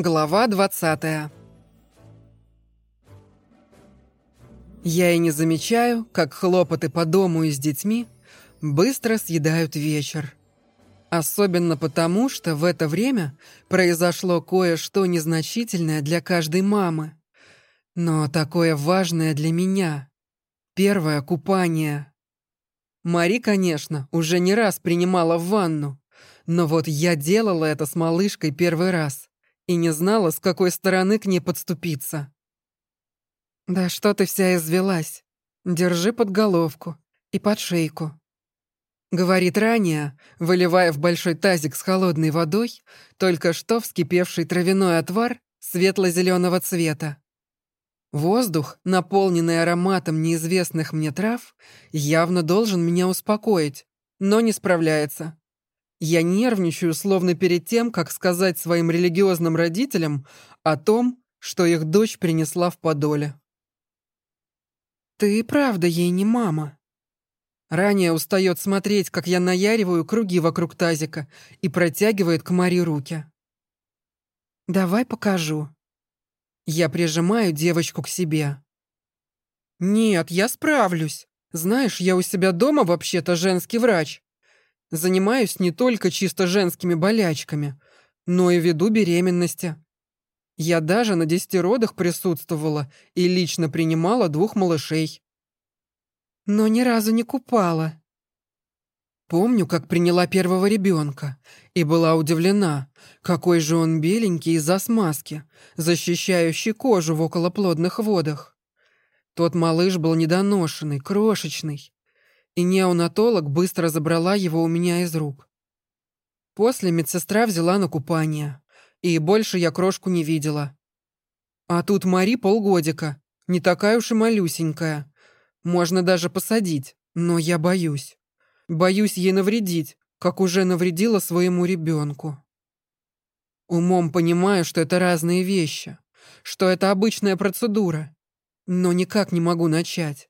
Глава 20 Я и не замечаю, как хлопоты по дому и с детьми быстро съедают вечер. Особенно потому, что в это время произошло кое-что незначительное для каждой мамы. Но такое важное для меня. Первое купание. Мари, конечно, уже не раз принимала в ванну, но вот я делала это с малышкой первый раз и не знала, с какой стороны к ней подступиться. «Да что ты вся извелась? Держи под головку и под шейку», — говорит ранее, выливая в большой тазик с холодной водой только что вскипевший травяной отвар светло-зеленого цвета. Воздух, наполненный ароматом неизвестных мне трав, явно должен меня успокоить, но не справляется. Я нервничаю, словно перед тем, как сказать своим религиозным родителям о том, что их дочь принесла в подоле. «Ты и правда ей не мама». Ранее устает смотреть, как я наяриваю круги вокруг тазика и протягивает к Маре руки. «Давай покажу». Я прижимаю девочку к себе. «Нет, я справлюсь. Знаешь, я у себя дома вообще-то женский врач. Занимаюсь не только чисто женскими болячками, но и веду беременности. Я даже на десяти родах присутствовала и лично принимала двух малышей. Но ни разу не купала. Помню, как приняла первого ребенка и была удивлена, какой же он беленький из-за смазки, защищающий кожу в околоплодных водах. Тот малыш был недоношенный, крошечный, и неонатолог быстро забрала его у меня из рук. После медсестра взяла на купание, и больше я крошку не видела. А тут Мари полгодика, не такая уж и малюсенькая. Можно даже посадить, но я боюсь. Боюсь ей навредить, как уже навредила своему ребенку. Умом понимаю, что это разные вещи, что это обычная процедура, но никак не могу начать.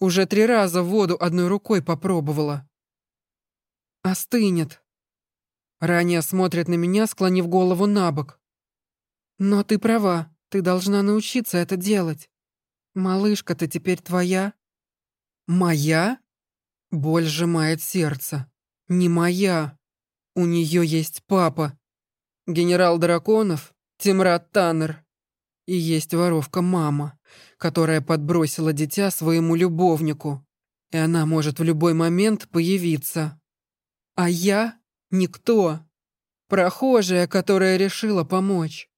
Уже три раза воду одной рукой попробовала. Остынет. Ранее смотрит на меня, склонив голову на бок. Но ты права, ты должна научиться это делать. Малышка-то теперь твоя. Моя? Боль сжимает сердце. Не моя. У нее есть папа. Генерал драконов Тимрад Таннер. И есть воровка мама которая подбросила дитя своему любовнику, и она может в любой момент появиться. А я — никто. Прохожая, которая решила помочь.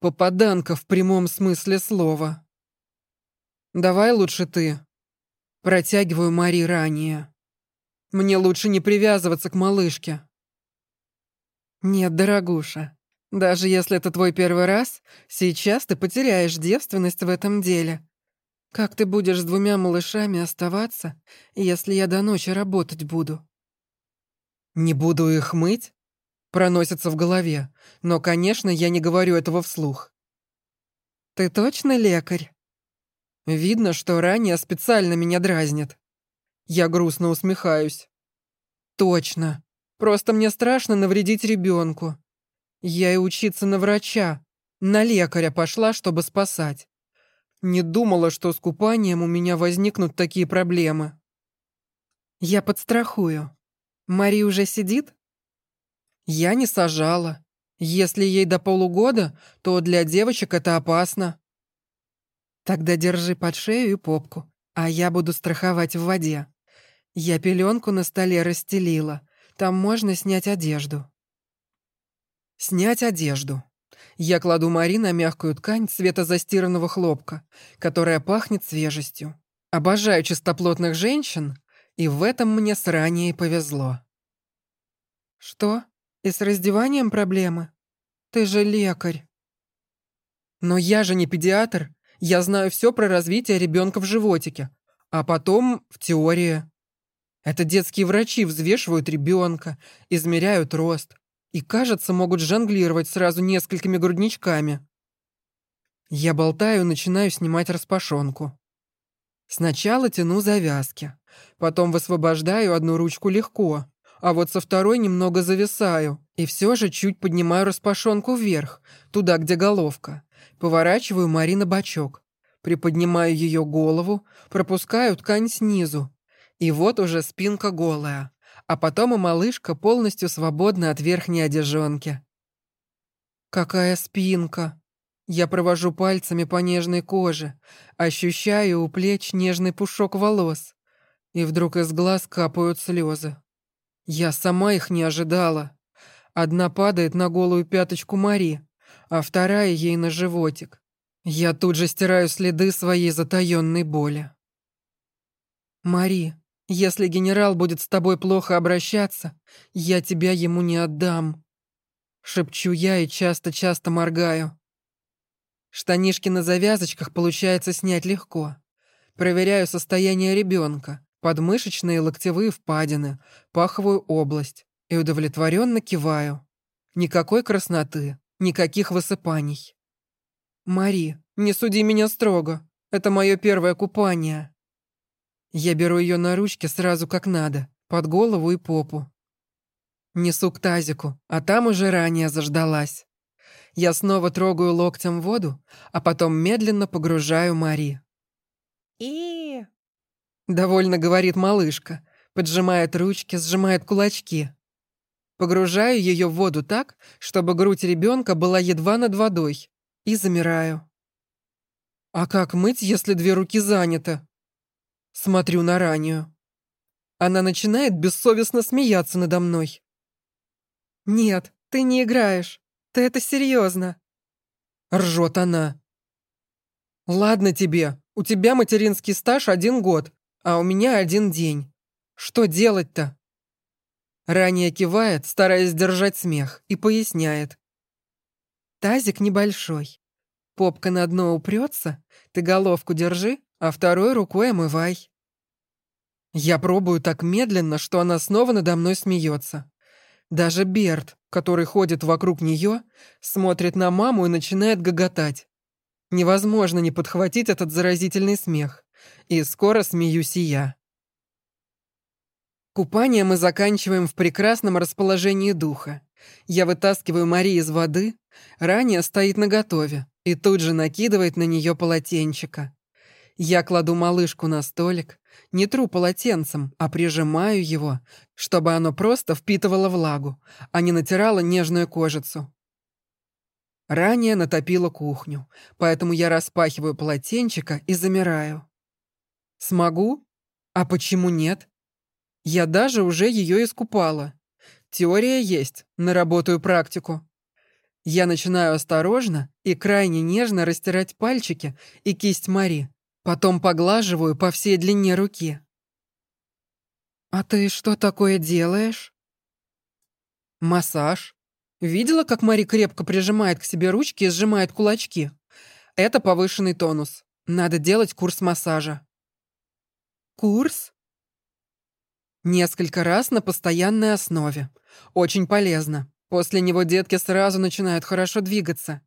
Попаданка в прямом смысле слова. «Давай лучше ты». Протягиваю Мари ранее. «Мне лучше не привязываться к малышке». «Нет, дорогуша, даже если это твой первый раз, сейчас ты потеряешь девственность в этом деле. Как ты будешь с двумя малышами оставаться, если я до ночи работать буду? Не буду их мыть? Проносится в голове, но, конечно, я не говорю этого вслух. Ты точно лекарь? Видно, что ранее специально меня дразнит. Я грустно усмехаюсь. Точно. Просто мне страшно навредить ребенку. Я и учиться на врача, на лекаря пошла, чтобы спасать. Не думала, что с купанием у меня возникнут такие проблемы. Я подстрахую. Мари уже сидит? Я не сажала. Если ей до полугода, то для девочек это опасно. Тогда держи под шею и попку, а я буду страховать в воде. Я пеленку на столе расстелила. Там можно снять одежду. Снять одежду. Я кладу Мари на мягкую ткань цвета застиранного хлопка, которая пахнет свежестью. Обожаю чистоплотных женщин, и в этом мне с ранее повезло. Что? И с раздеванием проблемы? Ты же лекарь. Но я же не педиатр. Я знаю все про развитие ребенка в животике, а потом в теории. Это детские врачи взвешивают ребенка, измеряют рост, и, кажется, могут жонглировать сразу несколькими грудничками. Я болтаю, начинаю снимать распашонку. Сначала тяну завязки, потом высвобождаю одну ручку легко, а вот со второй немного зависаю и все же чуть поднимаю распашонку вверх, туда, где головка. Поворачиваю Мари на бочок. Приподнимаю ее голову, пропускаю ткань снизу. И вот уже спинка голая. А потом и малышка полностью свободна от верхней одежонки. Какая спинка! Я провожу пальцами по нежной коже, ощущаю у плеч нежный пушок волос. И вдруг из глаз капают слезы. Я сама их не ожидала. Одна падает на голую пяточку Мари, а вторая ей на животик. Я тут же стираю следы своей затаённой боли. «Мари, если генерал будет с тобой плохо обращаться, я тебя ему не отдам», — шепчу я и часто-часто моргаю. Штанишки на завязочках получается снять легко. Проверяю состояние ребенка, подмышечные локтевые впадины, паховую область и удовлетворенно киваю. Никакой красноты, никаких высыпаний. «Мари, не суди меня строго. Это мое первое купание». Я беру ее на ручки сразу как надо, под голову и попу. Несу к тазику, а там уже ранее заждалась. Я снова трогаю локтем воду, а потом медленно погружаю Мари. и Довольно говорит малышка, поджимает ручки, сжимает кулачки. Погружаю ее в воду так, чтобы грудь ребенка была едва над водой, и замираю. А как мыть, если две руки заняты? Смотрю на раннюю. Она начинает бессовестно смеяться надо мной. «Нет, ты не играешь. Ты это серьезно. Ржет она. «Ладно тебе, у тебя материнский стаж один год, а у меня один день. Что делать-то?» Ранее кивает, стараясь сдержать смех, и поясняет. «Тазик небольшой. Попка на дно упрется, ты головку держи, а второй рукой омывай». Я пробую так медленно, что она снова надо мной смеется. Даже Берт, который ходит вокруг нее, смотрит на маму и начинает гоготать. Невозможно не подхватить этот заразительный смех. И скоро смеюсь и я. Купание мы заканчиваем в прекрасном расположении духа. Я вытаскиваю Мари из воды, ранее стоит наготове и тут же накидывает на нее полотенчика. Я кладу малышку на столик, не тру полотенцем, а прижимаю его, чтобы оно просто впитывало влагу, а не натирало нежную кожицу. Ранее натопила кухню, поэтому я распахиваю полотенчика и замираю. Смогу? А почему нет? Я даже уже ее искупала. Теория есть, наработаю практику. Я начинаю осторожно и крайне нежно растирать пальчики и кисть Мари, Потом поглаживаю по всей длине руки. «А ты что такое делаешь?» «Массаж. Видела, как Мари крепко прижимает к себе ручки и сжимает кулачки? Это повышенный тонус. Надо делать курс массажа». «Курс?» Несколько раз на постоянной основе. Очень полезно. После него детки сразу начинают хорошо двигаться.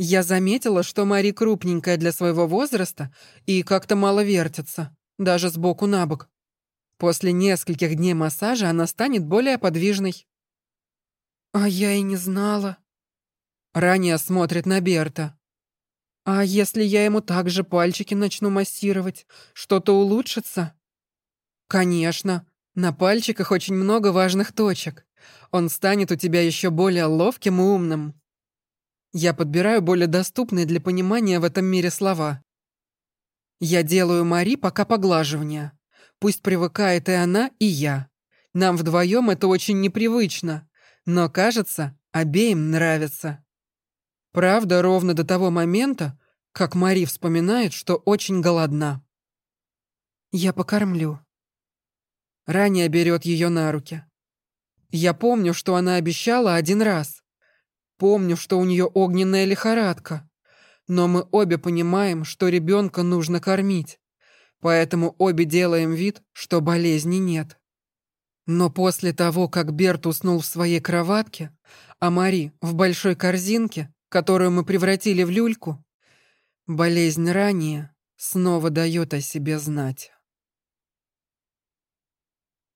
Я заметила, что Мари крупненькая для своего возраста и как-то мало вертится, даже сбоку на бок. После нескольких дней массажа она станет более подвижной. А я и не знала. Ранее смотрит на Берта. А если я ему также пальчики начну массировать, что-то улучшится? Конечно, на пальчиках очень много важных точек. Он станет у тебя еще более ловким и умным. Я подбираю более доступные для понимания в этом мире слова. Я делаю Мари пока поглаживание. Пусть привыкает и она, и я. Нам вдвоем это очень непривычно, но, кажется, обеим нравится. Правда, ровно до того момента, как Мари вспоминает, что очень голодна. Я покормлю. Ранее берет ее на руки. Я помню, что она обещала один раз. Помню, что у нее огненная лихорадка. Но мы обе понимаем, что ребенка нужно кормить. Поэтому обе делаем вид, что болезни нет. Но после того, как Берт уснул в своей кроватке, а Мари в большой корзинке, которую мы превратили в люльку, болезнь ранее снова дает о себе знать.